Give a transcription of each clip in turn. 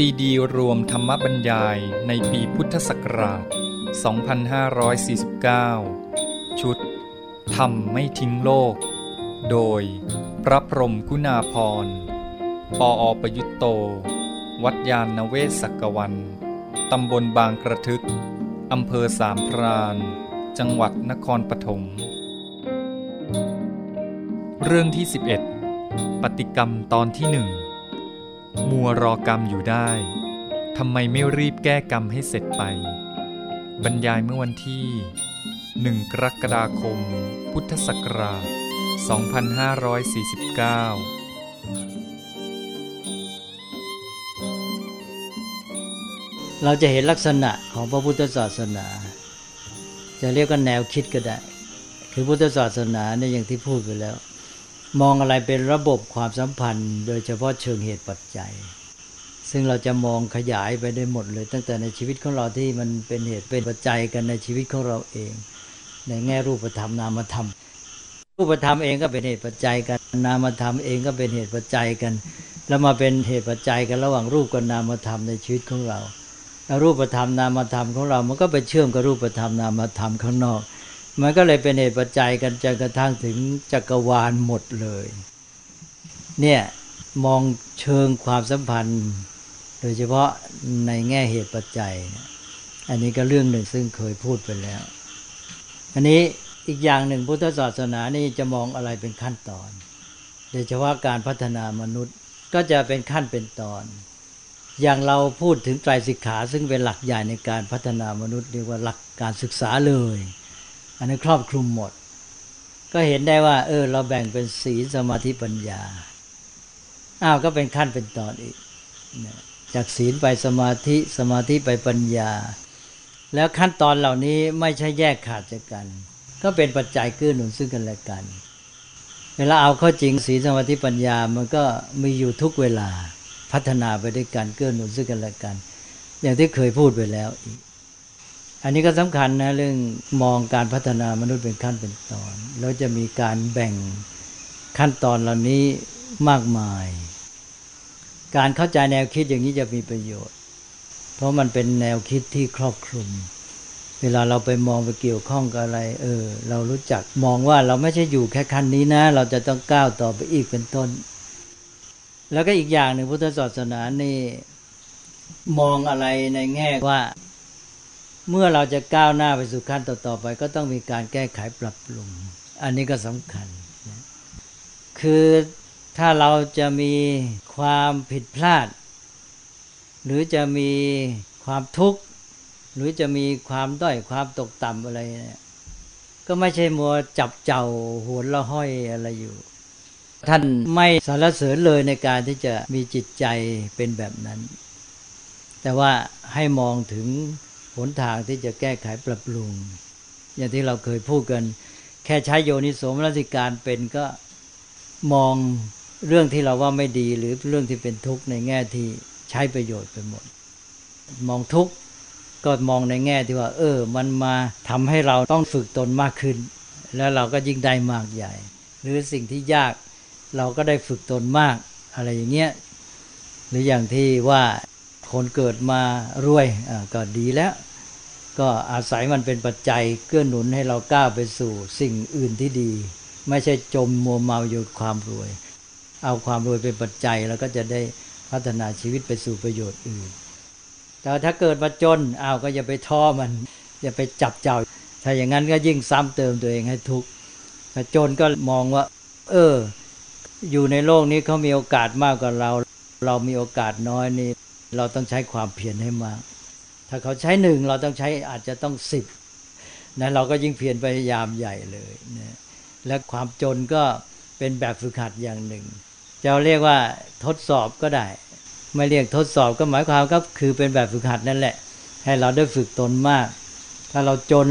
ซีดีรวมธรรมบรรยายในปีพุทธศักราช 2549 ชุดธรรมไม่ทิ้งโลก โดยพระพรหมกุณาพร ปออประยุตโต วัดยานนเวศกกวัน ตำบลบางกระทึก อำเภอสามพราน จังหวัดนครปฐม เรื่องที่ 11 ปฏิกรรมตอนที่หนึ่ง มัวรอกรรมอยู่ได้ทำไมไม่รีบแก้กรรมให้เสร็จไป บรรยายเมื่อวันที่ 1 กรกฎาคม พุทธศักราช 2549เราจะเห็นลักษณะของพระพุทธศาสนา จะเรียกว่าแนวคิดก็ได้ คือพุทธศาสนาเนี่ยอย่างที่พูดไปแล้ว มองอะไรเป็นระบบความสัมพันธ์ โดยเฉพาะเชิงเหตุปัจจัย ซึ่งเราจะมองขยายไปได้หมดเลย ตั้งแต่ในชีวิตของเราที่มันเป็นเหตุเป็นปัจจัยกันในชีวิตของเราเอง ในแง่รูปธรรมนามธรรม รูปธรรมเองก็เป็นเหตุปัจจัยกันนามธรรมเองก็เป็นเหตุปัจจัยกัน แล้วมาเป็นเหตุปัจจัยกันระหว่างรูปกับนามธรรมในชีวิตของเรารูปธรรมนามธรรมของเรา มันก็ไปเชื่อมกับรูปธรรมนามธรรมข้างนอก มันก็เลยเป็นเหตุปัจจัยกันจนกระทั่งถึงจักรวาลหมดเลย เนี่ยมองเชิงความสัมพันธ์ โดยเฉพาะในแง่เหตุปัจจัย อันนี้ก็เรื่องหนึ่งซึ่งเคยพูดไปแล้ว อันนี้อีกอย่างหนึ่งพุทธศาสนานี่จะมองอะไรเป็นขั้นตอน โดยเฉพาะการพัฒนามนุษย์ก็จะเป็นขั้นเป็นตอน อย่างเราพูดถึงไตรสิกขาซึ่งเป็นหลักใหญ่ในการพัฒนามนุษย์เรียกว่าหลักการศึกษาเลย อันนี้ครอบคลุมหมด ก็เห็นได้ว่า เออ เราแบ่งเป็นศีลสมาธิปัญญาอ้าวก็เป็นขั้นเป็นตอนอีกจากศีลไปสมาธิสมาธิไปปัญญา แล้วขั้นตอนเหล่านี้ไม่ใช่แยกขาดจากกัน ก็เป็นปัจจัยเกื้อหนุนซึ่งกันและกัน เวลาเอาเข้าจริงศีลสมาธิปัญญามันก็มีอยู่ทุกเวลาพัฒนาไปด้วยกันเกื้อหนุนซึ่งกันและกัน อย่างที่เคยพูดไปแล้วอีก อันนี้ก็สำคัญนะเรื่องมองการพัฒนามนุษย์เป็นขั้นเป็นตอน แล้วจะมีการแบ่งขั้นตอนเหล่านี้มากมาย การเข้าใจแนวคิดอย่างนี้จะมีประโยชน์ เพราะมันเป็นแนวคิดที่ครอบคลุม เวลาเราไปมองไปเกี่ยวข้องกับอะไร เออ เรารู้จักมองว่าเราไม่ใช่อยู่แค่ขั้นนี้นะ เราจะต้องก้าวต่อไปอีกเป็นต้น แล้วก็อีกอย่างหนึ่งพุทธศาสนานี่มองอะไรในแง่ว่า เมื่อเราจะก้าวหน้าไปสู่ขั้นต่อๆไป ก็ต้องมีการแก้ไขปรับปรุง อันนี้ก็สำคัญ คือถ้าเราจะมีความผิดพลาด หรือจะมีความทุกข์ หรือจะมีความด้อยความตกต่ำอะไรเนี่ยก็ไม่ใช่มัวจับเจ้าโหนละห้อยอะไรอยู่ ท่านไม่สารเสริญเลยในการที่จะมีจิตใจเป็นแบบนั้น แต่ว่าให้มองถึง หนทางที่จะแก้ไขปรับปรุง อย่างที่เราเคยพูดกัน แค่ใช้โยนิโสมนสิการเป็นก็มองเรื่องที่เราว่าไม่ดีหรือเรื่องที่เป็นทุกข์ในแง่ที่ใช้ประโยชน์ไปหมด มองทุกข์ก็มองในแง่ที่ว่า เออ มันมาทำให้เราต้องฝึกตนมากขึ้น แล้วเราก็ยิ่งได้มากใหญ่ หรือสิ่งที่ยากเราก็ได้ฝึกตนมาก อะไรอย่างเงี้ยหรืออย่างที่ว่า คนเกิดมารวยก็ดีแล้ว ก็อาศัยมันเป็นปัจจัยเกื้อหนุนให้เราก้าวไปสู่สิ่งอื่นที่ดี ไม่ใช่จมมัวเมาอยู่ความรวย เอาความรวยเป็นปัจจัยแล้วก็จะได้พัฒนาชีวิตไปสู่ประโยชน์อื่น แต่ถ้าเกิดมาจนเอาก็อย่าไปท้อมัน อย่าไปจับเจ้า ถ้าอย่างนั้นก็ยิ่งซ้ำเติมตัวเองให้ทุกข์ถ้าจนก็มองว่า เออ อยู่ในโลกนี้เขามีโอกาสมากกว่าเรา เรามีโอกาสน้อยนี่ เราต้องใช้ความเพียรให้มาก ถ้าเขาใช้หนึ่งเราต้องใช้อาจจะต้องสิบนะเราก็ยิ่งเพียรพยายามใหญ่เลยนะและความจนก็เป็นแบบฝึกหัดอย่างหนึ่ง จะเรียกว่าทดสอบก็ได้ ไม่เรียกทดสอบก็หมายความก็คือเป็นแบบฝึกหัดนั่นแหละ ให้เราได้ฝึกตนมาก ถ้าเราจน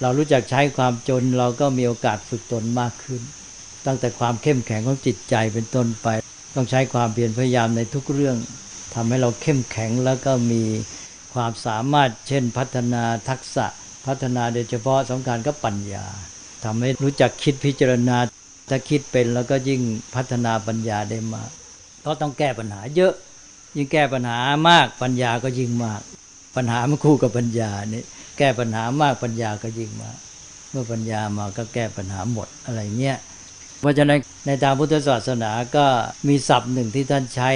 เรารู้จักใช้ความจนเราก็มีโอกาสฝึกตนมากขึ้น ตั้งแต่ความเข้มแข็งของจิตใจเป็นต้นไป ต้องใช้ความเพียรพยายามในทุกเรื่อง ทำให้เราเข้มแข็งแล้วก็มีความสามารถเช่นพัฒนาทักษะพัฒนาโดยเฉพาะสำคัญก็ปัญญาทำให้รู้จักคิดพิจารณาถ้าคิดเป็นแล้วก็ยิ่งพัฒนาปัญญาได้มากก็ต้องแก้ปัญหาเยอะ ยิ่งแก้ปัญหามากปัญญาก็ยิ่งมาก ปัญหามันคู่กับปัญญานี่แก้ปัญหามากปัญญาก็ยิ่งมาก เมื่อปัญญามาก็แก้ปัญหาหมดอะไรเงี้ย เพราะฉะนั้นในทางพุทธศาสนาก็มีศัพท์หนึ่งที่ท่านใช้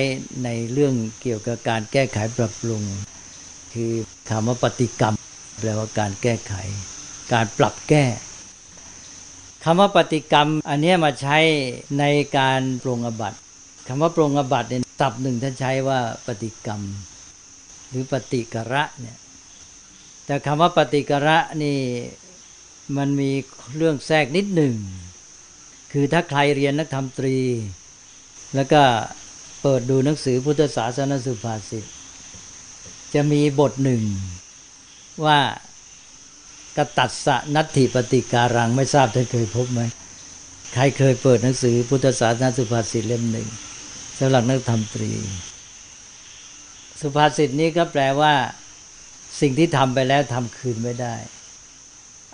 ในเรื่องเกี่ยวกับการแก้ไขปรับปรุง คือคำว่าปฏิกรรมแปลว่าการแก้ไข การปรับแก้คำว่าปฏิกรรม อันนี้มาใช้ในการปรงอบัตคำว่าปรงอบัตเนี่ยศัพท์หนึ่งท่านใช้ว่าปฏิกรรม หรือปฏิกระเนี่ยแต่คำว่าปฏิกระนี่มันมีเรื่องแทรกนิดหนึ่ง คือถ้าใครเรียนนักธรรมตรี แล้วก็เปิดดูหนังสือพุทธศาสนสุภาษิตจะมีบทหนึ่งว่ากตัดสะนัตถิปฏิการังไม่ทราบท่านเคยพบไหมใครเคยเปิดหนังสือพุทธศาสนาสุภาษิตเล่มหนึ่งสำหรับนักธรรมตรี สุภาษิตนี้ก็แปลว่า สิ่งที่ทำไปแล้วทำคืนไม่ได้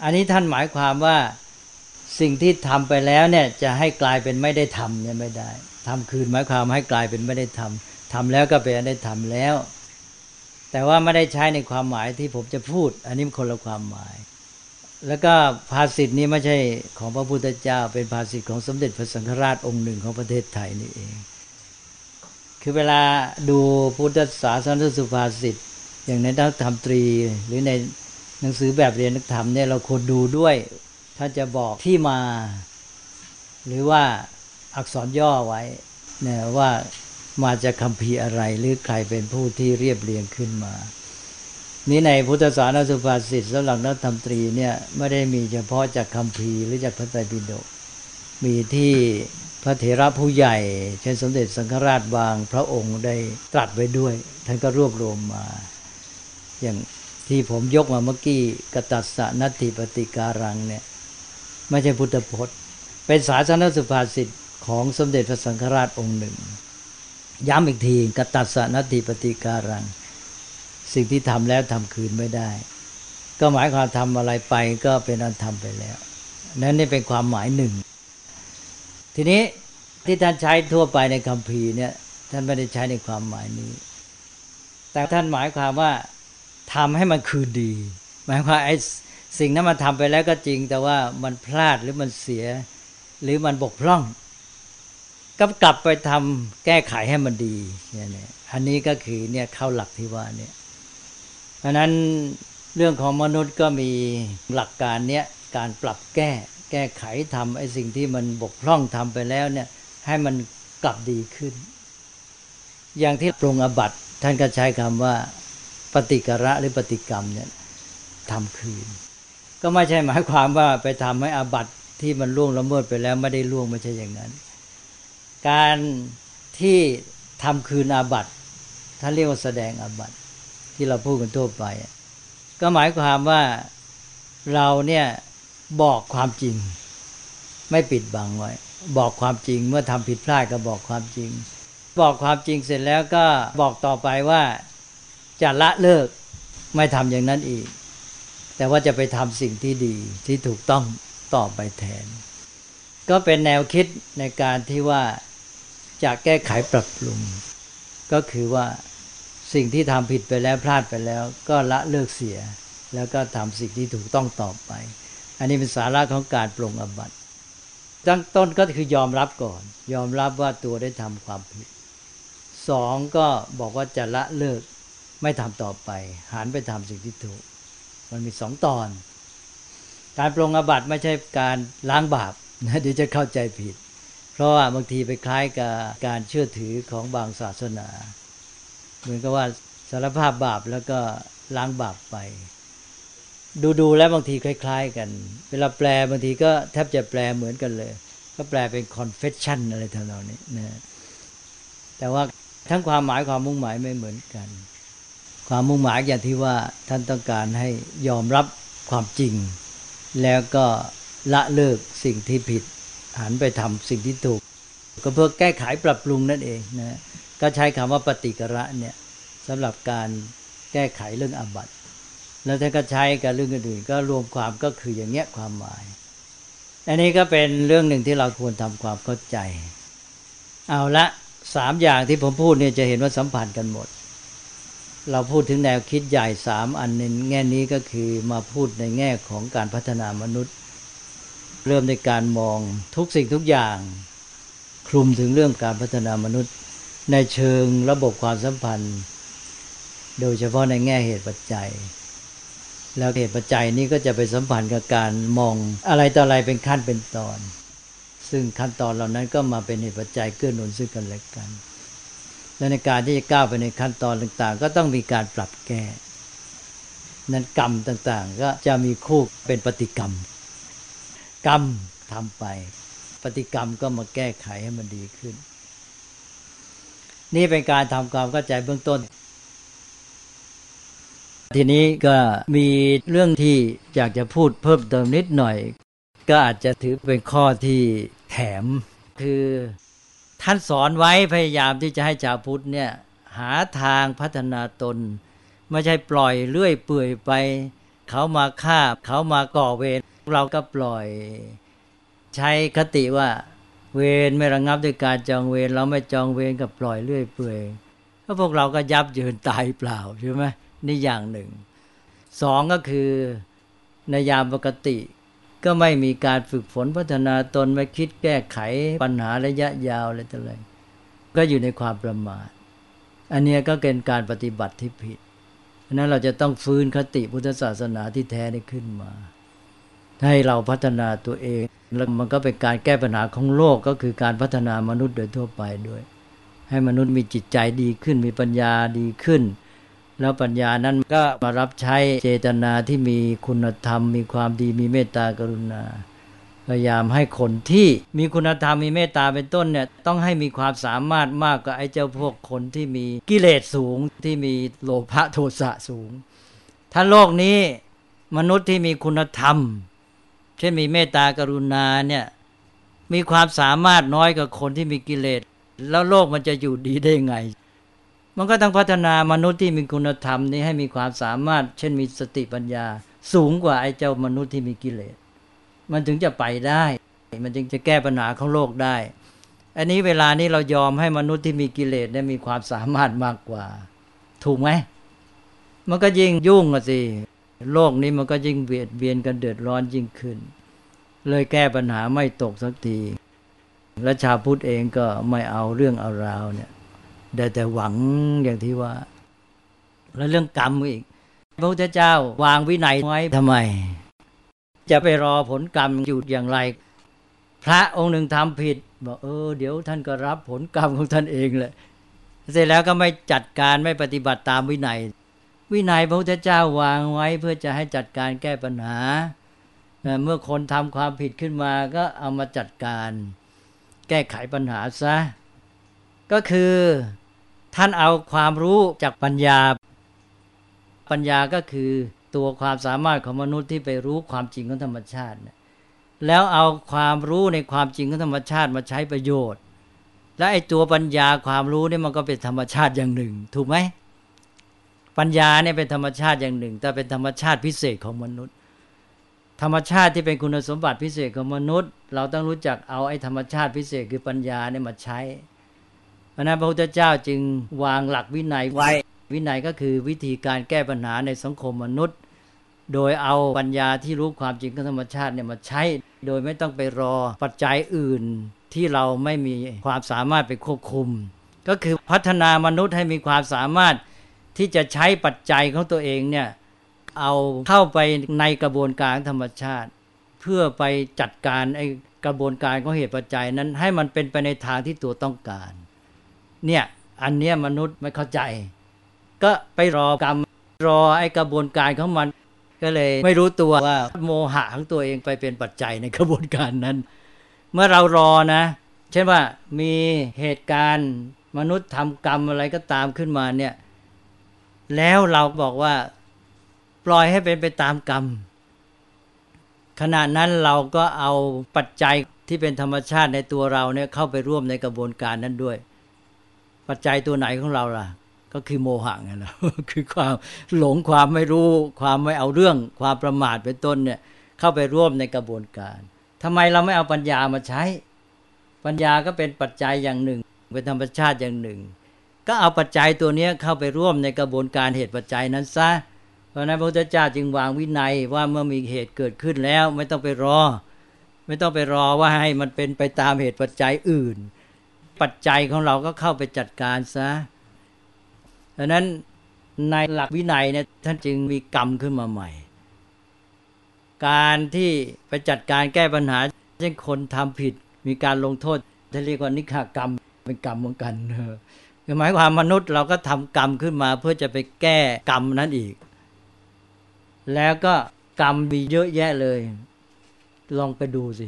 อันนี้ท่านหมายความว่า สิ่งที่ทำไปแล้วเนี่ยจะให้กลายเป็นไม่ได้ทำเนี่ยไม่ได้ทำคืนหมายความให้กลายเป็นไม่ได้ทำทำแล้วก็เป็นได้ทำแล้ว แต่ว่าไม่ได้ใช้ในความหมายที่ผมจะพูด อันนี้คนละความหมาย แล้วก็ภาษิตนี้ไม่ใช่ของพระพุทธเจ้า เป็นภาษิตของสมเด็จพระสังฆราชองค์หนึ่งของประเทศไทยนี่เอง คือเวลาดูพุทธศาสนสุภาษิตอย่างในนักธรรมตรี หรือในหนังสือแบบเรียนนักธรรมเนี่ยเราควรดูด้วย ท่านจะบอกที่มา หรือว่าอักษรย่อไว้เนี่ยว่ามาจากคำพีอะไรหรือใครเป็นผู้ที่เรียบเรียงขึ้นมา นี้ในพุทธศาสนาสุภาษิตสำหรับนักธรรมตรีเนี่ยไม่ได้มีเฉพาะจากคำพีหรือจากพระไตรปิฎกมีที่พระเถระผู้ใหญ่เช่นสมเด็จสังฆราชบางพระองค์ได้ตรัสไว้ด้วย ท่านก็รวบรวมมา อย่างที่ผมยกมาเมื่อกี้กตัสสะนัตติปฏิการังเนี่ย ไม่ใช่พุทธพจน์ เป็นศาสนสุภาษิตของสมเด็จพระสังฆราชองค์หนึ่ง ย้ำอีกทีกตัสสนติปฏิการัง สิ่งที่ทำแล้วทำคืนไม่ได้ ก็หมายความทำอะไรไปก็เป็นอันทำไปแล้ว นั่นนี่เป็นความหมายหนึ่ง ทีนี้ที่ท่านใช้ทั่วไปในคำพีเนี่ยท่านไม่ได้ใช้ในความหมายนี้ แต่ท่านหมายความว่าทำให้มันคืนดี หมายความไอ้ สิ่งนั้นมันทำไปแล้วก็จริง แต่ว่ามันพลาดหรือมันเสีย หรือมันบกพร่อง ก็กลับไปทำแก้ไขให้มันดีเนี่ยอันนี้ก็คือเนี่ยเข้าหลักที่ว่าเนี่ยเพราะนั้นเรื่องของมนุษย์ก็มีหลักการเนี้ยการปรับแก้ แก้ไขทำไอ้สิ่งที่มันบกพร่องทำไปแล้วเนี่ยให้มันกลับดีขึ้น อย่างที่ปรุงอบัตท่านก็ใช้คำว่าปฏิกระหรือปฏิกรรมเนี่ยทำคืน ก็ไม่ใช่หมายความว่าไปทำให้อาบัติที่มันล่วงละเมิดไปแล้วไม่ได้ล่วงไม่ใช่อย่างนั้น การที่ทำคืนอาบัติท่านเรียกว่าแสดงอาบัติที่เราพูดกันทั่วไป ก็หมายความว่าเราเนี่ยบอกความจริง ไม่ปิดบังไว้ บอกความจริงเมื่อทำผิดพลาดก็บอกความจริง บอกความจริงเสร็จแล้วก็บอกต่อไปว่าจะละเลิกไม่ทำอย่างนั้นอีก แต่ว่าจะไปทำสิ่งที่ดีที่ถูกต้องต่อไปแทน ก็เป็นแนวคิดในการที่ว่าจะแก้ไขปรับปรุง ก็คือว่าสิ่งที่ทำผิดไปแล้วพลาดไปแล้ว ก็ละเลิกเสีย แล้วก็ทำสิ่งที่ถูกต้องต่อไป อันนี้เป็นสาระของการปรงอบัติตั้งต้นก็คือยอมรับก่อน ยอมรับว่าตัวได้ทำความผิดสองก็บอกว่าจะละเลิกไม่ทำต่อไป หันไปทำสิ่งที่ถูก มันมีสองตอน การปรงอบัตไม่ใช่การล้างบาปนะเดี๋ยวจะเข้าใจผิด เพราะว่าบางทีไปคล้ายกับการเชื่อถือของบางศาสนา เหมือนกับว่าสารภาพบาปแล้วก็ล้างบาปไป ดูๆแล้วบางทีคล้าย ๆ กัน เวลาแปลบางทีก็แทบจะแปลเหมือนกันเลย ก็แปลเป็น confession อะไรทำนองนี้นะแต่ว่าทั้งความหมายความมุ่งหมายไม่เหมือนกัน ความมุ่งหมายอย่างที่ว่าท่านต้องการให้ยอมรับความจริง แล้วก็ละเลิกสิ่งที่ผิด หันไปทำสิ่งที่ถูก ก็เพื่อแก้ไขปรับปรุงนั่นเองนะก็ใช้คำว่าปฏิกระเนี่ยสำหรับการแก้ไขเรื่องอาบัติ แล้วท่านก็ใช้กับเรื่องอื่นก็รวมความก็คืออย่างเงี้ยความหมาย อันนี้ก็เป็นเรื่องหนึ่งที่เราควรทำความเข้าใจ เอาละสามอย่างที่ผมพูดเนี่ยจะเห็นว่าสัมพันธ์กันหมด เราพูดถึงแนวคิดใหญ่สามอันในแง่นี้ก็คือมาพูดในแง่ของการพัฒนามนุษย์ เริ่มในการมองทุกสิ่งทุกอย่าง คลุมถึงเรื่องการพัฒนามนุษย์ ในเชิงระบบความสัมพันธ์ โดยเฉพาะในแง่เหตุปัจจัย แล้วเหตุปัจจัยนี้ก็จะไปสัมพันธ์กับการมองอะไรต่ออะไรเป็นขั้นเป็นตอน ซึ่งขั้นตอนเหล่านั้นก็มาเป็นเหตุปัจจัยเกื้อหนุนซึ่งกันและกัน และในการที่จะก้าวไปในขั้นตอนต่างๆ ก็ต้องมีการปรับแก้ นั้นกรรมต่างๆ ก็จะมีคู่เป็นปฏิกรรม กรรมทำไป ปฏิกรรมก็มาแก้ไขให้มันดีขึ้น นี่เป็นการทำความเข้าใจเบื้องต้น ทีนี้ก็มีเรื่องที่อยากจะพูดเพิ่มเติมนิดหน่อย ก็อาจจะถือเป็นข้อที่แถมคือ ท่านสอนไว้พยายามที่จะให้ชาวพุทธเนี่ยหาทางพัฒนาตน ไม่ใช่ปล่อยเลื่อยเปื่อยไป เขามาฆ่าเขามาก่อเวรเราก็ปล่อย ใช้คติว่า เวรไม่ระงับด้วยการจองเวรเราไม่จองเวรกับปล่อยเลื่อยเปื่อยก็พวกเราก็ยับเยินตายเปล่าใช่ไหมนี่อย่างหนึ่งสองก็คือในยามปกติ ก็ไม่มีการฝึกฝนพัฒนาตนไม่คิดแก้ไขปัญหาระยะยาวอะไรต่ออะไรก็อยู่ในความประมาท อันนี้ก็เป็นการปฏิบัติที่ผิดเพราะนั้นเราจะต้องฟื้นคติพุทธศาสนาที่แท้ได้ขึ้นมา ให้เราพัฒนาตัวเอง แล้วมันก็เป็นการแก้ปัญหาของโลกก็คือการพัฒนามนุษย์โดยทั่วไปด้วย ให้มนุษย์มีจิตใจดีขึ้น มีปัญญาดีขึ้น แล้วปัญญานั้นก็มารับใช้เจตนาที่มีคุณธรรม มีความดีมีเมตตากรุณา พยายามให้คนที่มีคุณธรรมมีเมตตาเป็นต้นเนี่ยต้องให้มีความสามารถมากกว่าไอ้เจ้าพวกคนที่มีกิเลสสูงที่มีโลภะโทสะสูง ถ้าโลกนี้มนุษย์ที่มีคุณธรรม เช่นมีเมตตากรุณาเนี่ยมีความสามารถน้อยกว่าคนที่มีกิเลส แล้วโลกมันจะอยู่ดีได้ไง มันก็ต้องพัฒนามนุษย์ที่มีคุณธรรมนี้ให้มีความสามารถ เช่นมีสติปัญญา สูงกว่าไอ้เจ้ามนุษย์ที่มีกิเลส มันถึงจะไปได้ มันจึงจะแก้ปัญหาของโลกได้ อันนี้เวลานี้เรายอมให้มนุษย์ที่มีกิเลสได้มีความสามารถมากกว่า ถูกไหม มันก็ยิ่งยุ่งสิ โลกนี้มันก็ยิ่งเบียดเบียนกันเดือดร้อนยิ่งขึ้น เลยแก้ปัญหาไม่ตกสักที และชาวพุทธเองก็ไม่เอาเรื่องเอาราวเนี่ย ได้แต่หวังอย่างที่ว่า แล้วเรื่องกรรมอีก พระพุทธเจ้าวางวินัยไว้ทำไม จะไปรอผลกรรมอยู่อย่างไร พระองค์หนึ่งทำผิดบอกเออเดี๋ยวท่านก็รับผลกรรมของท่านเองเลยเสร็จแล้วก็ไม่จัดการไม่ปฏิบัติตามวินัย วินัยพระพุทธเจ้าวางไว้เพื่อจะให้จัดการแก้ปัญหา เมื่อคนทำความผิดขึ้นมาก็เอามาจัดการ แก้ไขปัญหาซะ ก็คือ ท่านเอาความรู้จากปัญญา ปัญญาก็คือตัวความสามารถของมนุษย์ที่ไปรู้ความจริงของธรรมชาติ แล้วเอาความรู้ในความจริงของธรรมชาติมาใช้ประโยชน์ และไอ้ตัวปัญญาความรู้นี่มันก็เป็นธรรมชาติอย่างหนึ่ง ถูกไหมปัญญาเนี่ยเป็นธรรมชาติอย่างหนึ่ง แต่เป็นธรรมชาติพิเศษของมนุษย์ ธรรมชาติที่เป็นคุณสมบัติพิเศษของมนุษย์ เราต้องรู้จักเอาไอ้ธรรมชาติพิเศษคือปัญญาเนี่ยมาใช้ พราะนั้นพระพุทธเจ้าจึงวางหลักวินัยไว้ วินัยก็คือวิธีการแก้ปัญหาในสังคมมนุษย์ โดยเอาปัญญาที่รู้ความจริงของธรรมชาติเนี่ยมาใช้ โดยไม่ต้องไปรอปัจจัยอื่นที่เราไม่มีความสามารถไปควบคุม ก็คือพัฒนามนุษย์ให้มีความสามารถที่จะใช้ปัจจัยของตัวเองเนี่ยเอาเข้าไปในกระบวนการธรรมชาติ เพื่อไปจัดการไอ้กระบวนการของเหตุปัจจัยนั้นให้มันเป็นไปในทางที่ตัวต้องการ เนี่ยอันเนี้ยมนุษย์ไม่เข้าใจ ก็ไปรอกรรมรอไอ้กระบวนการของมัน ก็เลยไม่รู้ตัวว่าโมหะของตัวเองไปเป็นปัจจัยในกระบวนการนั้น เมื่อเรารอนะ เช่นว่ามีเหตุการณ์มนุษย์ทำกรรมอะไรก็ตามขึ้นมาเนี่ยแล้วเราบอกว่าปล่อยให้เป็นไปตามกรรม ขณะนั้นเราก็เอาปัจจัยที่เป็นธรรมชาติในตัวเราเนี่ยเข้าไปร่วมในกระบวนการนั้นด้วย ปัจจัยตัวไหนของเราล่ะ ก็คือโมหะไงนะคือความหลงความไม่รู้ ความไม่เอาเรื่อง ความประมาทเป็นต้นเนี่ย เข้าไปร่วมในกระบวนการทำไมเราไม่เอาปัญญามาใช้ ปัญญาก็เป็นปัจจัยอย่างหนึ่งเเป็นธรรมชาติอย่างหนึ่ง ก็เอาปัจจัยตัวนี้เข้าไปร่วมในกระบวนการเหตุปัจจัยนั้นซะเพราะนั้นพระพุทธเจ้าจึงวางวินัยว่าเมื่อมีเหตุเกิดขึ้นแล้ว ไม่ต้องไปรอ ไม่ต้องไปรอว่าให้มันเป็นไปตามเหตุปัจจัยอื่น ปัจจัยของเราก็เข้าไปจัดการซะดังนั้นในหลักวินัยเนี่ยท่านจึงมีกรรมขึ้นมาใหม่ การที่ไปจัดการแก้ปัญหา เช่นคนทำผิดมีการลงโทษท่านเรียกว่านิฆากรรมเป็นกรรมเหมือนกันคือหมายความมนุษย์เราก็ทำกรรมขึ้นมาเพื่อจะไปแก้กรรมนั้นอีก แล้วก็กรรมมีเยอะแยะเลย ลองไปดูสิ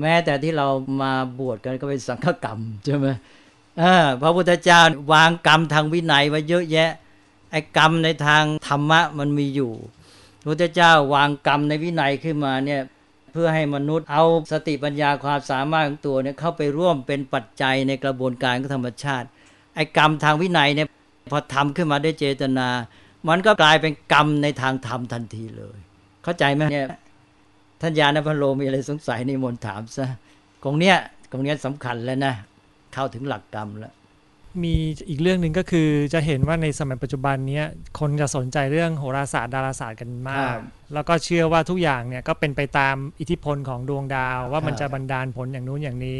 แม้แต่ที่เรามาบวชกันก็เป็นสังฆกรรมใช่ไหมพระพุทธเจ้าวางกรรมทางวินัยไว้เยอะแยะไอ้กรรมในทางธรรมะมันมีอยู่พระพุทธเจ้าวางกรรมในวินัยขึ้นมาเนี่ยเพื่อให้มนุษย์เอาสติปัญญาความสามารถของตัวเนี่ยเข้าไปร่วมเป็นปัจจัยในกระบวนการของธรรมชาติ ไอ้กรรมทางวินัยเนี่ยพอทำขึ้นมาได้เจตนา มันก็กลายเป็นกรรมในทางธรรมทันทีเลย เข้าใจไหมเนี่ย ท่านยานพันโลมีอะไรสงสัยในมนถามซะตรงเนี้ยตรงเนี้ยสำคัญแล้วนะ เข้าถึงหลักกรรมแล้ว มีอีกเรื่องหนึ่งก็คือจะเห็นว่าในสมัยปัจจุบันนี้คนจะสนใจเรื่องโหราศาสตร์ดาราศาสตร์กันมาก แล้วก็เชื่อว่าทุกอย่างเนี่ยก็เป็นไปตามอิทธิพลของดวงดาว ว่ามันจะบันดาลผลอย่างนู้นอย่างนี้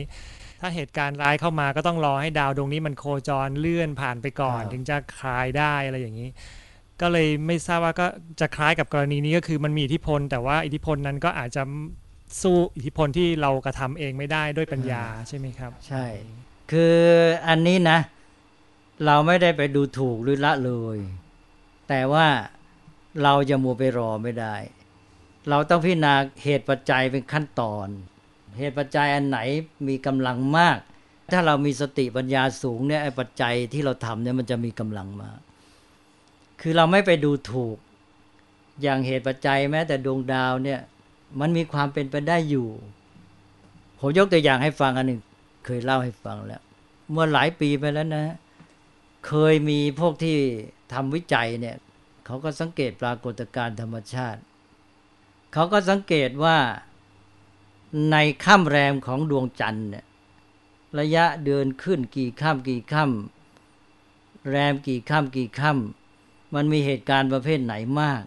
ถ้าเหตุการณ์ร้ายเข้ามาก็ต้องรอให้ดาวดวงนี้มันโคจรเลื่อนผ่านไปก่อน ถึงจะคลายได้อะไรอย่างนี้ ก็เลยไม่ทราบว่าก็จะคล้ายกับกรณีนี้ก็คือมันมีอิทธิพล แต่ว่าอิทธิพลนั้นก็อาจจะสู้อิทธิพลที่เรากระทำเองไม่ได้ด้วยปัญญาใช่ไหมครับ ใช่ คืออันนี้นะ เราไม่ได้ไปดูถูกหรือละเลย แต่ว่าเราจะมัวไปรอไม่ได้ เราต้องพิจารณาเหตุปัจจัยเป็นขั้นตอน เหตุปัจจัยอันไหนมีกำลังมาก ถ้าเรามีสติปัญญาสูงเนี่ยไอ้ปัจจัยที่เราทำเนี่ยมันจะมีกำลังมาก คือเราไม่ไปดูถูก อย่างเหตุปัจจัยแม้แต่ดวงดาวเนี่ย มันมีความเป็นไปได้อยู่ ผมยกตัวอย่างให้ฟังอันหนึ่งเคยเล่าให้ฟังแล้ว เมื่อหลายปีไปแล้วนะ เคยมีพวกที่ทำวิจัยเนี่ย เขาก็สังเกตปรากฏการณ์ธรรมชาติ เขาก็สังเกตว่าในค่ำแรมของดวงจันทร์เนี่ยระยะเดินขึ้นกี่ค่ำกี่ค่ำแรมกี่ค่ำกี่ค่ำ มันมีเหตุการณ์ประเภทไหนมาก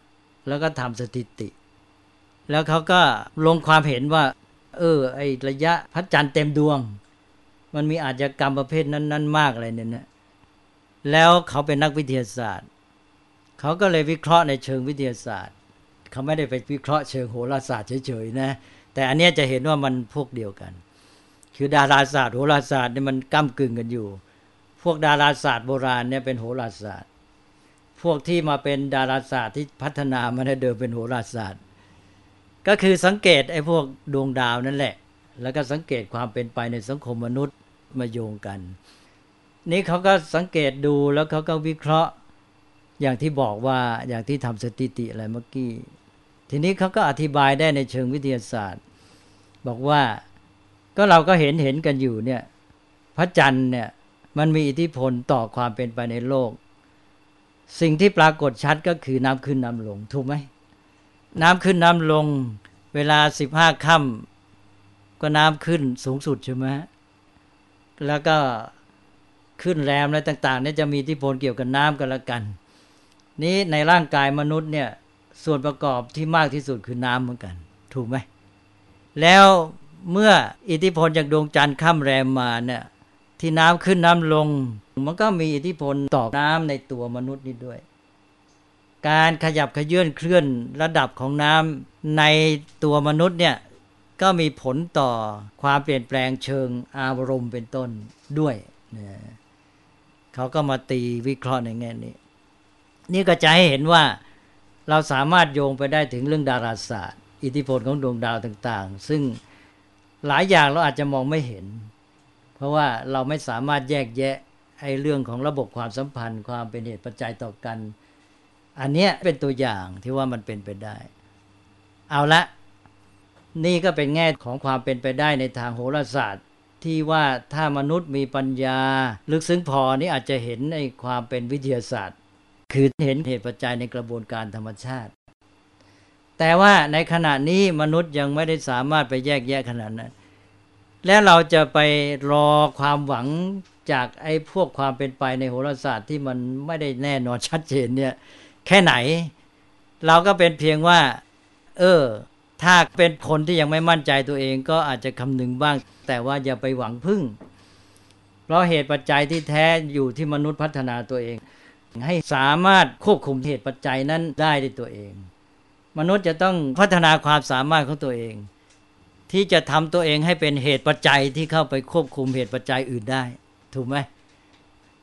แล้วก็ทำสถิติ แล้วเขาก็ลงความเห็นว่า เออ ไอระยะพระจันทร์เต็มดวง มันมีอาชญากรรมประเภทนั้น ๆ มากอะไรเนี่ยนะแล้วเขาเป็นนักวิทยาศาสตร์ เขาก็เลยวิเคราะห์ในเชิงวิทยาศาสตร์ เขาไม่ได้ไปวิเคราะห์เชิงโหราศาสตร์เฉยๆนะ แต่อันนี้จะเห็นว่ามันพวกเดียวกัน คือดาราศาสตร์โหราศาสตร์เนี่ยมันก้ากึ่งกันอยู่ พวกดาราศาสตร์โบราณเนี่ยเป็นโหราศาสตร์ วกที่มาเป็นดาราศาสตร์ที่พัฒนามาได้เดิมเป็นโหราศาสตร์ ก็คือสังเกตไอ้พวกดวงดาวนั่นแหละ แล้วก็สังเกตความเป็นไปในสังคมมนุษย์มาโยงกัน นี่เขาก็สังเกตดูแล้วเขาก็วิเคราะห์อย่างที่บอกว่าอย่างที่ทำสถิติอะไรเมื่อกี้ ทีนี้เขาก็อธิบายได้ในเชิงวิทยาศาสตร์ บอกว่าก็เราก็เห็นเห็นกันอยู่เนี่ยพระจันทร์เนี่ยมันมีอิทธิพลต่อความเป็นไปในโลก สิ่งที่ปรากฏชัดก็คือน้ำขึ้นน้ำลง ถูกไหม น้ำขึ้นน้ำลง เวลาสิบห้าค่ำก็น้ำขึ้นสูงสุดใช่ไหมแล้วก็ขึ้นแรมอะไรต่างๆเนี่ยจะมีอิทธิพลเกี่ยวกับน้ำกันละกัน นี้ในร่างกายมนุษย์เนี่ยส่วนประกอบที่มากที่สุดคือน้ำเหมือนกัน ถูกไหม แล้วเมื่ออิทธิพลจากดวงจันทร์ข้ามแรมมาเนี่ย ที่น้ำขึ้นน้ำลง มันก็มีอิทธิพลต่อน้ำในตัวมนุษย์นี้ด้วย การขยับขยื่นเคลื่อนระดับของน้ำในตัวมนุษย์เนี่ยก็มีผลต่อความเปลี่ยนแปลงเชิงอารมณ์เป็นต้นด้วยนะเขาก็มาตีวิเคราะห์ในแง่นี้ นี่ก็จะให้เห็นว่าเราสามารถโยงไปได้ถึงเรื่องดาราศาสตร์ อิทธิพลของดวงดาวต่าง ๆ ซึ่งหลายอย่างเราอาจจะมองไม่เห็น เพราะว่าเราไม่สามารถแยกแยะไอ้เรื่องของระบบความสัมพันธ์ ความเป็นเหตุปัจจัยต่อกัน อันเนี้ยเป็นตัวอย่างที่ว่ามันเป็นไปได้ เอาละ นี่ก็เป็นแง่ของความเป็นไปได้ในทางโหราศาสตร์ ที่ว่าถ้ามนุษย์มีปัญญา ลึกซึ้งพอนี่อาจจะเห็นในความเป็นวิทยาศาสตร์ คือเห็นเหตุปัจจัยในกระบวนการธรรมชาติ แต่ว่าในขณะนี้มนุษย์ยังไม่ได้สามารถไปแยกแยะขนาดนั้น และเราจะไปรอความหวังจากไอ้พวกความเป็นไปในโหราศาสตร์ที่มันไม่ได้แน่นอนชัดเจนเนี่ย แค่ไหน เราก็เป็นเพียงว่า เออ ถ้าเป็นคนที่ยังไม่มั่นใจตัวเองก็อาจจะคำนึงบ้าง แต่ว่าอย่าไปหวังพึ่ง เพราะเหตุปัจจัยที่แท้อยู่ที่มนุษย์พัฒนาตัวเอง ให้สามารถควบคุมเหตุปัจจัยนั้นได้ด้วยตัวเอง มนุษย์จะต้องพัฒนาความสามารถของตัวเอง ที่จะทำตัวเองให้เป็นเหตุปัจจัยที่เข้าไปควบคุมเหตุปัจจัยอื่นได้ ถูกไหม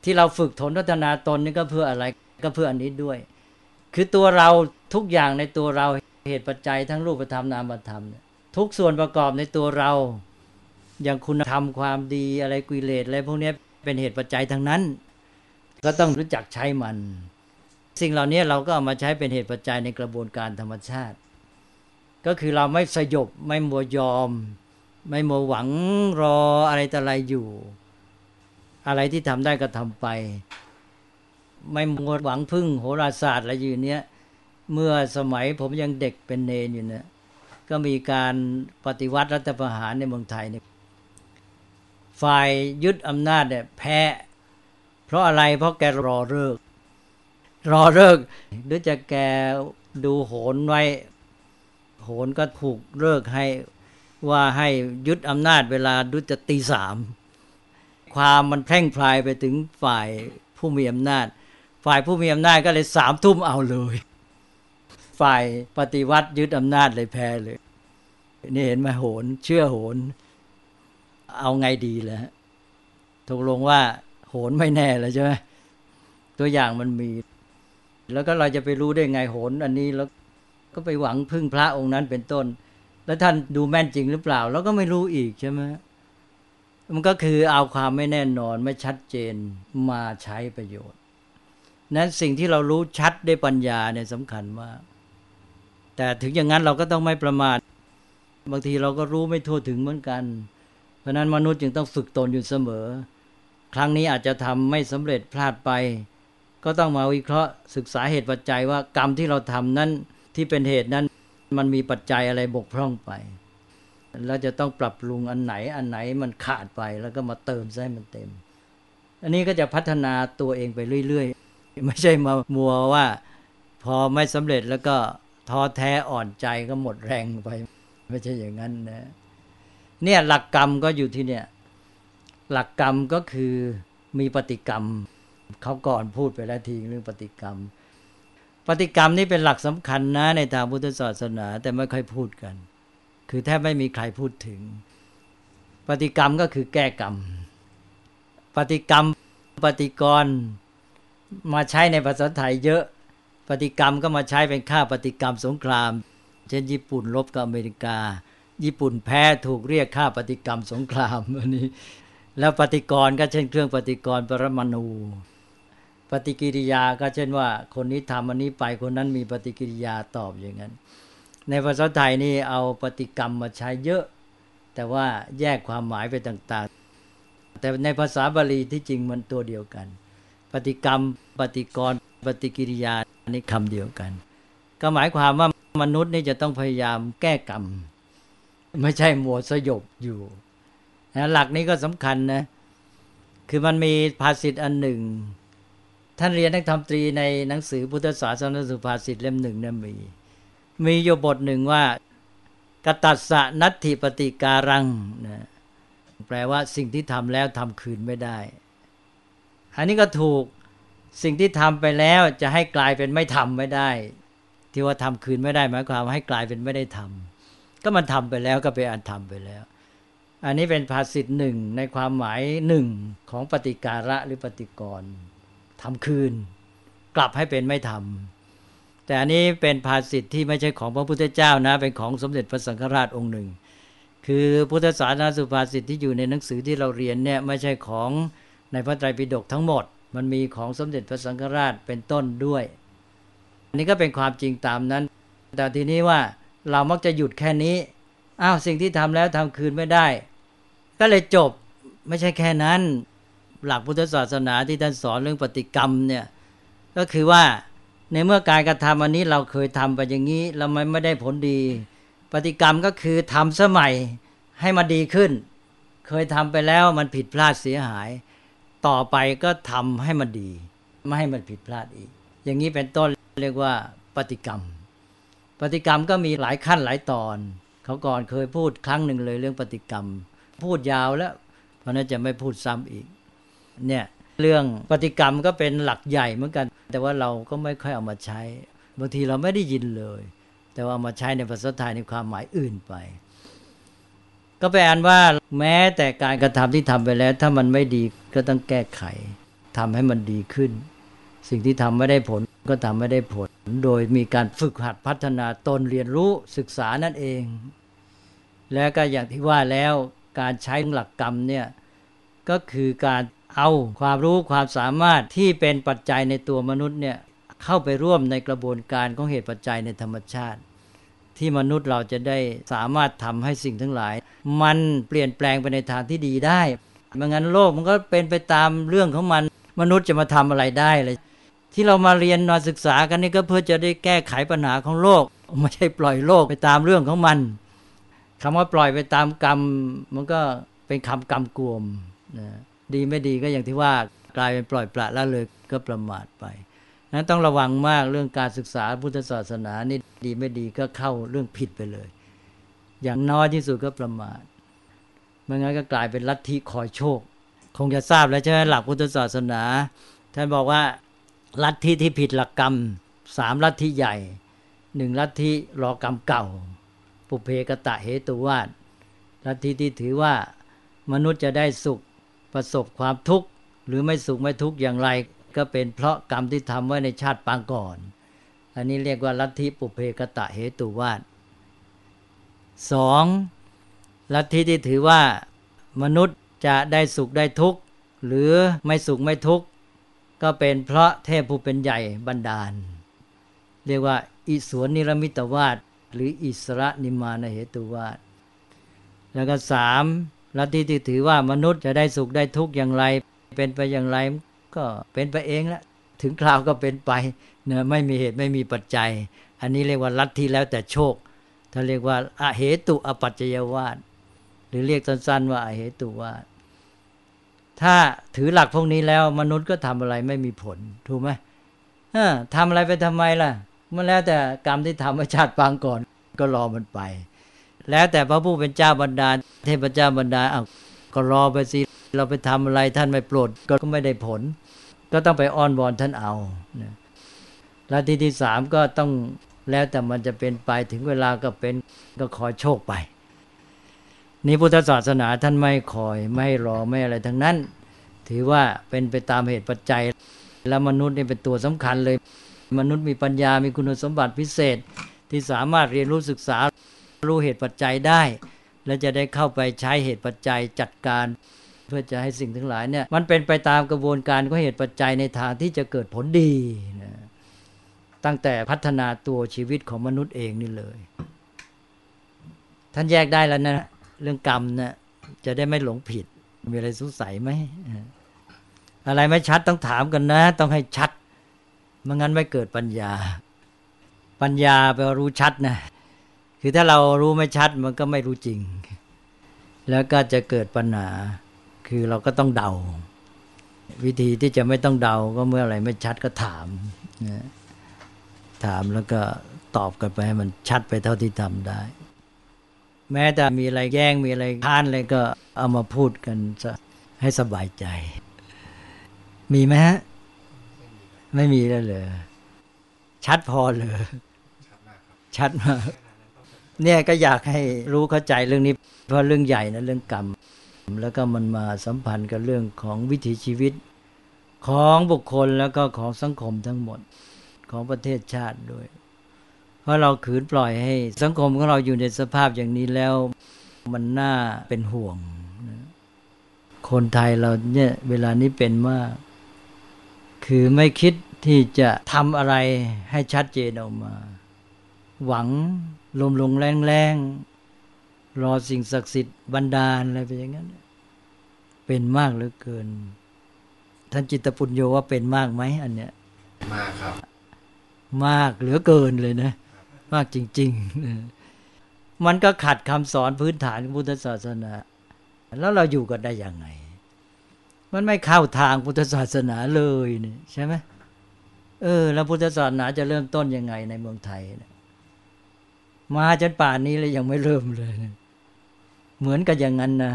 ที่เราฝึกทนพัฒนาตนนี่ก็เพื่ออะไรก็เพื่ออันนี้ด้วย คือตัวเราทุกอย่างในตัวเราเหตุปัจจัยทั้งรูปธรรมนามธรรม ทุกส่วนประกอบในตัวเรา อย่างคุณธรรมความดีอะไรกุเลสอะไรพวกนี้เป็นเหตุปัจจัยทั้งนั้น ก็ต้องรู้จักใช้มัน สิ่งเหล่านี้เราก็เอามาใช้เป็นเหตุปัจจัยในกระบวนการธรรมชาติ ก็คือเราไม่สยบไม่มัวยอม ไม่มัวหวังรออะไรแต่อะไรอยู่ อะไรที่ทำได้ก็ทำไป ไม่มัวหวังพึ่งโหราศาสตร์อะไรอยู่เนี้ยเมื่อสมัยผมยังเด็กเป็นเนนอยู่เนี่ยก็มีการปฏิวัติรัฐประหารในเมืองไทยเนี่ยฝ่ายยึดอำนาจเนี่ยแพ้ เพราะอะไรเพราะแกรอเลิกรอเลิกหรือจะแกดูโหนไว้ โหนก็ถูกเลิกให้ว่าให้ยึดอำนาจเวลาดุจะตีสามความมันแพร่งพลายไปถึงฝ่ายผู้มีอำนาจ ฝ่ายผู้มีอำนาจก็เลยสามทุ่มเอาเลย ฝ่ายปฏิวัติยึดอำนาจเลยแพ้เลย นี่เห็นไหมโหน เชื่อโหน เอาไงดีแล้วตกลงว่า โหนไม่แน่แล้วใช่ไหมตัวอย่างมันมี แล้วก็เราจะไปรู้ได้ไงโหน อันนี้แล้ว ก็ไปหวังพึ่งพระองค์นั้นเป็นต้น แล้วท่านดูแม่นจริงหรือเปล่า แล้วก็ไม่รู้อีกใช่ไหมมันก็คือเอาความไม่แน่นอนไม่ชัดเจนมาใช้ประโยชน์ นั้นสิ่งที่เรารู้ชัดได้ปัญญาเนี่ยสำคัญมาก แต่ถึงอย่างนั้นเราก็ต้องไม่ประมาทบางทีเราก็รู้ไม่ทั่วถึงเหมือนกัน เพราะนั้นมนุษย์จึงต้องฝึกตนอยู่เสมอ ครั้งนี้อาจจะทำไม่สำเร็จพลาดไป ก็ต้องมาวิเคราะห์ศึกษาเหตุปัจจัยว่ากรรมที่เราทำนั้น ที่เป็นเหตุนั้น มันมีปัจจัยอะไรบกพร่องไป แล้วจะต้องปรับปรุงอันไหน อันไหนมันขาดไปแล้วก็มาเติมให้มันเต็ม อันนี้ก็จะพัฒนาตัวเองไปเรื่อยๆ ไม่ใช่มามัวว่า พอไม่สำเร็จแล้วก็ท้อแท้อ่อนใจก็หมดแรงไป ไม่ใช่อย่างนั้นนะเนี่ยหลักกรรมก็อยู่ที่เนี่ย หลักกรรมก็คือมีปฏิกรรมเขาก่อนพูดไปแล้วทีเรื่องปฏิกรรม ปฏิกรรมนี่เป็นหลักสำคัญนะ ในทางพุทธศาสนา แต่ไม่ค่อยพูดกัน คือแทบไม่มีใครพูดถึง ปฏิกรรมก็คือแก้กรรม ปฏิกรรมปฏิกรมาใช้ในภาษาไทยเยอะ ปฏิกรรมก็มาใช้เป็นค่าปฏิกรรมสงคราม เช่น ญี่ปุ่นลบกับอเมริกา ญี่ปุ่นแพ้ถูกเรียกค่าปฏิกรรมสงครามอันนี้ แล้วปฏิกรก็เช่นเครื่องปฏิกรปรมาณู ปฏิกิริยาก็เช่นว่า คนนี้ทำอันนี้ไปคนนั้นมีปฏิกิริยาตอบอย่างนั้น ในภาษาไทยนี่เอาปฏิกรรมมาใช้เยอะ แต่ว่าแยกความหมายไปต่างๆ แต่ในภาษาบาลีที่จริงมันตัวเดียวกัน ปฏิกรรม ปฏิกร ปฏิกิริยาอันนี้คำเดียวกัน ก็หมายความว่ามนุษย์นี่จะต้องพยายามแก้กรรม ไม่ใช่หมวดสยบอยู่นะหลักนี้ก็สำคัญนะคือมันมีภาษิตอันหนึ่ง ท่านเรียนนักธรรมตรีในหนังสือพุทธศาสนสุภาษิตเล่มหนึ่งนะมี มีอยู่บทหนึ่งว่ากตัสสะนัตถิปฏิการังนะแปลว่าสิ่งที่ทำแล้วทำคืนไม่ได้ อันนี้ก็ถูกสิ่งที่ทำไปแล้วจะให้กลายเป็นไม่ทำไม่ได้ ที่ว่าทำคืนไม่ได้หมายความว่าให้กลายเป็นไม่ได้ทำก็มันทำไปแล้วก็เป็นอันทำไปแล้ว อันนี้เป็นภาษิตหนึ่งในความหมายหนึ่งของปฏิการะหรือปฏิกรณ์ ทำคืน กลับให้เป็นไม่ทำแต่อันนี้เป็นภาษิตที่ไม่ใช่ของพระพุทธเจ้านะ เป็นของสมเด็จพระสังฆราชองค์หนึ่ง คือพุทธศาสนาสุภาษิตที่อยู่ในหนังสือที่เราเรียนเนี่ยไม่ใช่ของในพระไตรปิฎกทั้งหมด มันมีของสมเด็จพระสังฆราชเป็นต้นด้วย อันนี้ก็เป็นความจริงตามนั้น แต่ทีนี้ว่าเรามักจะหยุดแค่นี้ อ้าวสิ่งที่ทำแล้วทำคืนไม่ได้ ก็เลยจบไม่ใช่แค่นั้น หลักพุทธศาสนาที่ท่านสอนเรื่องปฏิกรรมเนี่ยก็คือว่าในเมื่อการกระทำอันนี้เราเคยทำไปอย่างนี้เราไม่ไม่ได้ผลดี ปฏิกรรมก็คือทำสมัยให้มันดีขึ้น เคยทำไปแล้วมันผิดพลาดเสียหาย ต่อไปก็ทำให้มันดี ไม่ให้มันผิดพลาดอีก อย่างนี้เป็นต้นเรียกว่าปฏิกรรม ปฏิกรรมก็มีหลายขั้นหลายตอน เขาก่อนเคยพูดครั้งหนึ่งเลยเรื่องปฏิกรรม พูดยาวแล้ว เพราะนั้นจะไม่พูดซ้ำอีก เนี่ยเรื่องปฏิกรรมก็เป็นหลักใหญ่เหมือนกัน แต่ว่าเราก็ไม่ค่อยเอามาใช้ บางทีเราไม่ได้ยินเลย แต่ว่าเอามาใช้ในภาษาไทยในความหมายอื่นไป ก็แปลว่าแม้แต่การกระทำที่ทำไปแล้ว ถ้ามันไม่ดีก็ต้องแก้ไขทำให้มันดีขึ้น สิ่งที่ทำไม่ได้ผลก็ทำไม่ได้ผล โดยมีการฝึกหัดพัฒนาตนเรียนรู้ศึกษานั่นเอง แล้วก็อย่างที่ว่าแล้วการใช้หลักกรรมเนี่ยก็คือการ เอาความรู้ความสามารถที่เป็นปัจจัยในตัวมนุษย์เนี่ยเข้าไปร่วมในกระบวนการของเหตุปัจจัยในธรรมชาติ ที่มนุษย์เราจะได้สามารถทำให้สิ่งทั้งหลาย มันเปลี่ยนแปลงไปในทางที่ดีได้ไม่งั้นโลกมันก็เป็นไปตามเรื่องของมันมนุษย์จะมาทำอะไรได้เลย ที่เรามาเรียนมาศึกษากันนี่ก็เพื่อจะได้แก้ไขปัญหาของโลกไม่ใช่ปล่อยโลกไปตามเรื่องของมันคำว่าปล่อยไปตามกรรม มันก็เป็นคำกรรมกวมนะ ดีไม่ดีก็อย่างที่ว่ากลายเป็นปล่อยปละละเลยก็ประมาทไปนั้นต้องระวังมากเรื่องการศึกษาพุทธศาสนานี่ดีไม่ดีก็เข้าเรื่องผิดไปเลย อย่างน้อยที่สุดก็ประมาทไม่งั้นก็กลายเป็นลัทธิคอยโชค คงจะทราบแล้วใช่ไหมหลักพุทธศาสนา ท่านบอกว่าลัทธิที่ผิดหลักกรรมสามลัทธิใหญ่หนึ่งลัทธิรอกรรมเก่า ปุเพกตะเหตุวาดลัทธิที่ถือว่ามนุษย์จะได้สุข ประสบความทุกข์หรือไม่สุขไม่ทุกข์อย่างไร ก็เป็นเพราะกรรมที่ทำไว้ในชาติปางก่อน อันนี้เรียกว่าลัทธิปุเพกตะเหตุวาดสองลัทธิที่ถือว่ามนุษย์จะได้สุขได้ทุกข์หรือไม่สุขไม่ทุกข์ก็เป็นเพราะเทพผู้เป็นใหญ่บันดาล เรียกว่า อิสวนนิรมิตวาดหรืออิสระนิมานเหตุวาดแล้วก็สาม ลัทธิที่ถือว่ามนุษย์จะได้สุขได้ทุกข์อย่างไร เป็นไปอย่างไรก็เป็นไปเองละถึงคราวก็เป็นไปเนะไม่มีเหตุไม่มีปัจจัย อันนี้เรียกว่าลัทธิแล้วแต่โชคถ้าเรียกว่าอาเหตุอปัจจยวาดหรือเรียกสั้นๆว่าอาเหตุวาดถ้าถือหลักพวกนี้แล้วมนุษย์ก็ทำอะไรไม่มีผลถูกไหมทำอะไรไปทำไมล่ะ มันแล้วแต่กรรมที่ทำไว้ชาติปางก่อน ก็รอมันไป แล้วแต่พระผู้เป็นเจ้าบรรดาเทพเจ้าบรรดาลก็รอไปสิเราไปทำอะไรท่านไม่โปรดก็ไม่ได้ผล ก็ต้องไปอ้อนวอนท่านเอาแล้วที่ที่สามก็ต้องแล้วแต่มันจะเป็นไปถึงเวลาก็เป็นก็คอยโชคไปนี่พุทธศาสนาท่านไม่คอยไม่รอไม่อะไรทั้งนั้น ถือว่าเป็นไปตามเหตุปัจจัย แล้วมนุษย์นี่เป็นตัวสำคัญเลย มนุษย์มีปัญญามีคุณสมบัติพิเศษที่สามารถเรียนรู้ศึกษา รู้เหตุปัจจัยได้ และจะได้เข้าไปใช้เหตุปัจจัยจัดการ เพื่อจะให้สิ่งทั้งหลายเนี่ยมันเป็นไปตามกระบวนการของเหตุปัจจัยในทางที่จะเกิดผลดีนะตั้งแต่พัฒนาตัวชีวิตของมนุษย์เองนี่เลย ท่านแยกได้แล้วนะ เรื่องกรรมนะจะได้ไม่หลงผิด มีอะไรสงสัยไหมอะไรไม่ชัดต้องถามกันนะ ต้องให้ชัดไม่งั้นไม่เกิดปัญญา ปัญญาแปลว่ารู้ชัดนะ คือถ้าเรารู้ไม่ชัดมันก็ไม่รู้จริง แล้วก็จะเกิดปัญหา คือเราก็ต้องเดา วิธีที่จะไม่ต้องเดาก็เมื่ออะไรไม่ชัดก็ถามนะถามแล้วก็ตอบกันไปให้มันชัดไปเท่าที่ทำได้ แม้แต่มีอะไรแย่งมีอะไรค้านอะไรก็เอามาพูดกันให้สบายใจ มีไหมฮะ ไม่มีแล้วเลยชัดพอเลย ชัดมาก เนี่ยก็อยากให้รู้เข้าใจเรื่องนี้ เพราะเรื่องใหญ่นะเรื่องกรรม แล้วก็มันมาสัมพันธ์กับเรื่องของวิถีชีวิตของบุคคลแล้วก็ของสังคมทั้งหมดของประเทศชาติด้วย เพราะเราขืนปล่อยให้ สังคมของเราอยู่ในสภาพอย่างนี้แล้วมันน่าเป็นห่วง คนไทยเราเนี่ยเวลานี้เป็นมาก คือไม่คิดที่จะทำอะไรให้ชัดเจนออกมา หวัง ลมลงแรงแรงรอสิ่งศักดิ์สิทธิ์บันดาลอะไรไปอย่างนั้น เป็นมากเหลือเกิน ท่านจิตปุญโยว่าเป็นมากไหมอันเนี้ย มากครับ มากเหลือเกินเลยนะ มากจริง ๆ มันก็ขัดคำสอนพื้นฐานของพุทธศาสนา แล้วเราอยู่กันได้ยังไง มันไม่เข้าทางพุทธศาสนาเลยนี่ใช่ไหมเออ แล้วพุทธศาสนาจะเริ่มต้นยังไงในเมืองไทยนะ มาจนป่านนี้เลยยังไม่เริ่มเลย เหมือนกับอย่างนั้นนะ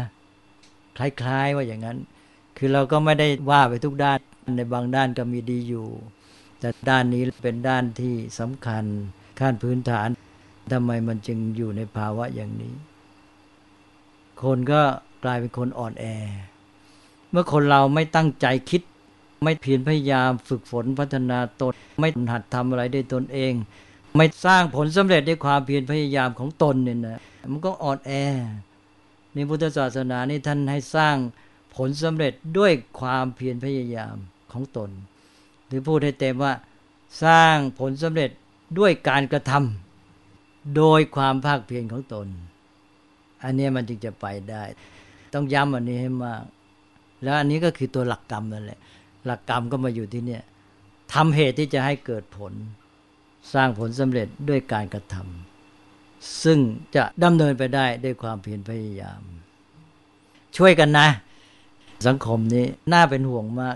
คล้ายๆว่าอย่างนั้น คือเราก็ไม่ได้ว่าไปทุกด้านในบางด้านก็มีดีอยู่ แต่ด้านนี้เป็นด้านที่สำคัญขั้นพื้นฐานทำไมมันจึงอยู่ในภาวะอย่างนี้ คนก็กลายเป็นคนอ่อนแอ เมื่อคนเราไม่ตั้งใจคิด ไม่เพียรพยายามฝึกฝนพัฒนาตน ไม่หัดทำอะไรด้วยตนเอง ไม่สร้างผลสำเร็จด้วยความเพียรพยายามของตนเนี่ยนะมันก็อ่อนแอในพุทธศาสนานี่ท่านให้สร้างผลสำเร็จด้วยความเพียรพยายามของตน หรือพูดให้เต็มว่าสร้างผลสำเร็จด้วยการกระทำโดยความภาคเพียรของตน อันนี้มันจึงจะไปได้ ต้องย้ำอันนี้ให้มาก แล้วอันนี้ก็คือตัวหลักกรรมนั่นแหละหลักกรรมก็มาอยู่ที่เนี่ยทำเหตุที่จะให้เกิดผล สร้างผลสำเร็จด้วยการกระทำซึ่งจะดำเนินไปได้ด้วยความเพียรพยายาม ช่วยกันนะ สังคมนี้น่าเป็นห่วงมาก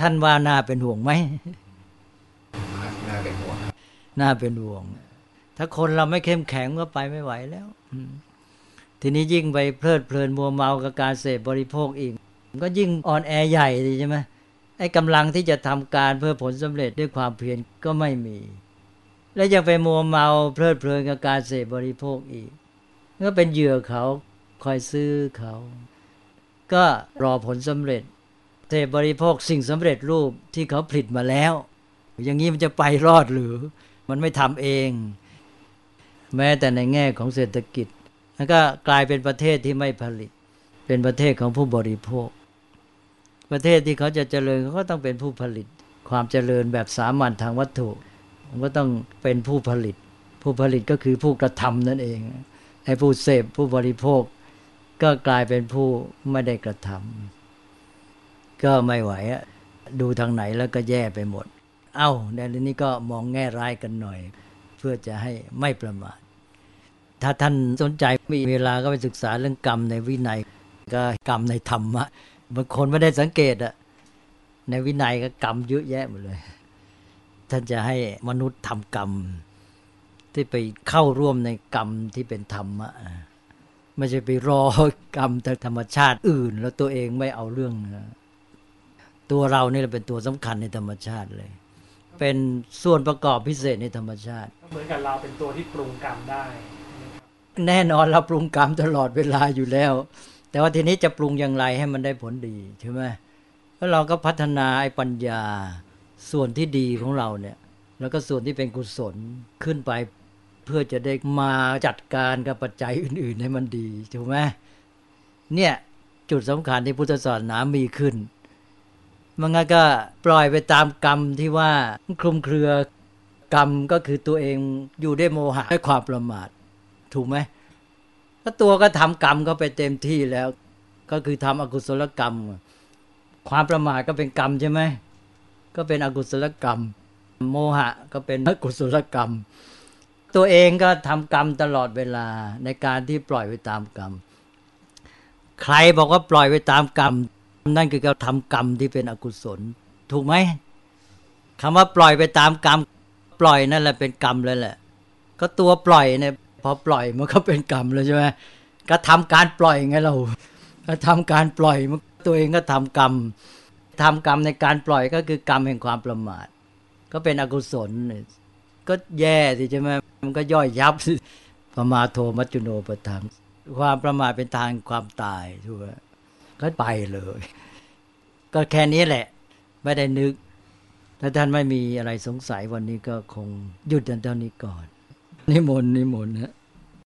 ท่านว่าน่าเป็นห่วงไหมน่าเป็นห่วงครับน่าเป็นห่วง ถ้าคนเราไม่เข้มแข็งก็ไปไม่ไหวแล้วอืมทีนี้ยิ่งไปเพลิดเพลินมัวเมากับการเสพบริโภคอีกมันก็ยิ่งอ่อนแอใหญ่ดีใช่ไหมไอ้กำลังที่จะทำการเพื่อผลสำเร็จด้วยความเพียรก็ไม่มี และยังไปมัวเมาเพลิดเพลินกับการเสพบริโภคอีกก็เป็นเหยื่อเขาคอยซื้อเขา ก็รอผลสำเร็จเสพบริโภคสิ่งสำเร็จรูปที่เขาผลิตมาแล้ว อย่างนี้มันจะไปรอดหรือ มันไม่ทำเอง แม้แต่ในแง่ของเศรษฐกิจแล้วก็กลายเป็นประเทศที่ไม่ผลิต เป็นประเทศของผู้บริโภค ประเทศที่เขาจะเจริญเขาก็ต้องเป็นผู้ผลิต ความเจริญแบบสามัญทางวัตถุ มันก็ต้องเป็นผู้ผลิต ผู้ผลิตก็คือผู้กระทำนั่นเองไอ้ผู้เสพผู้บริโภค ก็กลายเป็นผู้ไม่ได้กระทำก็ไม่ไหวอะดูทางไหนแล้วก็แย่ไปหมด เอ้าในเรื่องนี้ก็มองแง่ร้ายกันหน่อย เพื่อจะให้ไม่ประมาทถ้าท่านสนใจมีเวลาก็ไปศึกษาเรื่องกรรมในวินัยก็กรรมในธรรมะบางคนไม่ได้สังเกตอะในวินัยก็กรรมเยอะแยะหมดเลย ท่านจะให้มนุษย์ทำกรรม ที่ไปเข้าร่วมในกรรมที่เป็นธรรมะไม่ใช่ไปรอกรรมทางธรรมชาติอื่น แล้วตัวเองไม่เอาเรื่องนะตัวเรานี่แหละเป็นตัวสำคัญในธรรมชาติเลย เป็นส่วนประกอบพิเศษในธรรมชาติก็เหมือนกับเราเป็นตัวที่ปรุงกรรมได้ แน่นอนเราปรุงกรรมตลอดเวลาอยู่แล้ว แต่ว่าทีนี้จะปรุงอย่างไรให้มันได้ผลดีใช่ไหมแล้วเราก็พัฒนาไอ้ปัญญา ส่วนที่ดีของเราเนี่ย แล้วก็ส่วนที่เป็นกุศลขึ้นไป เพื่อจะได้มาจัดการกับปัจจัยอื่น ๆ ให้มันดีถูกไหมเนี่ยจุดสำคัญที่พุทธศาสนามีขึ้น มันก็ปล่อยไปตามกรรมที่ว่าคลุมเครือกรรมก็คือตัวเองอยู่ได้โมหะด้วยความประมาท ถูกไหมก็ตัวก็ทำกรรมก็ไปเต็มที่แล้ว ก็คือทำอกุศลกรรม ความประมาทก็เป็นกรรมใช่ไหม ก็เป็นอกุศลกรรม โมหะก็เป็นอกุศลกรรม ตัวเองก็ทำกรรมตลอดเวลาในการที่ปล่อยไปตามกรรม ใครบอกว่าปล่อยไปตามกรรม นั่นคือการทำกรรมที่เป็นอกุศล ถูกไหมคำว่าปล่อยไปตามกรรม ปล่อยนั่นแหละเป็นกรรมเลยแหละ ก็ตัวปล่อยเนี่ยพอปล่อยมันก็เป็นกรรมเลยใช่ไหมก็ทำการปล่อยไงเราก็ทำการปล่อยมันตัวเองก็ทำกรรม ทำกรรมในการปล่อยก็คือกรรมแห่งความประมาท ก็เป็นอกุศล ก็แย่สิใช่ไหมมันก็ย่อยยับประมาโทมัจจุโนปทังความประมาทเป็นทางความตายถูกไหมก็ไปเลย ก็แค่นี้แหละ ไม่ได้นึก ถ้าท่านไม่มีอะไรสงสัยวันนี้ก็คงหยุดกันเท่านี้ก่อน นิมนต์นิมนต์นะ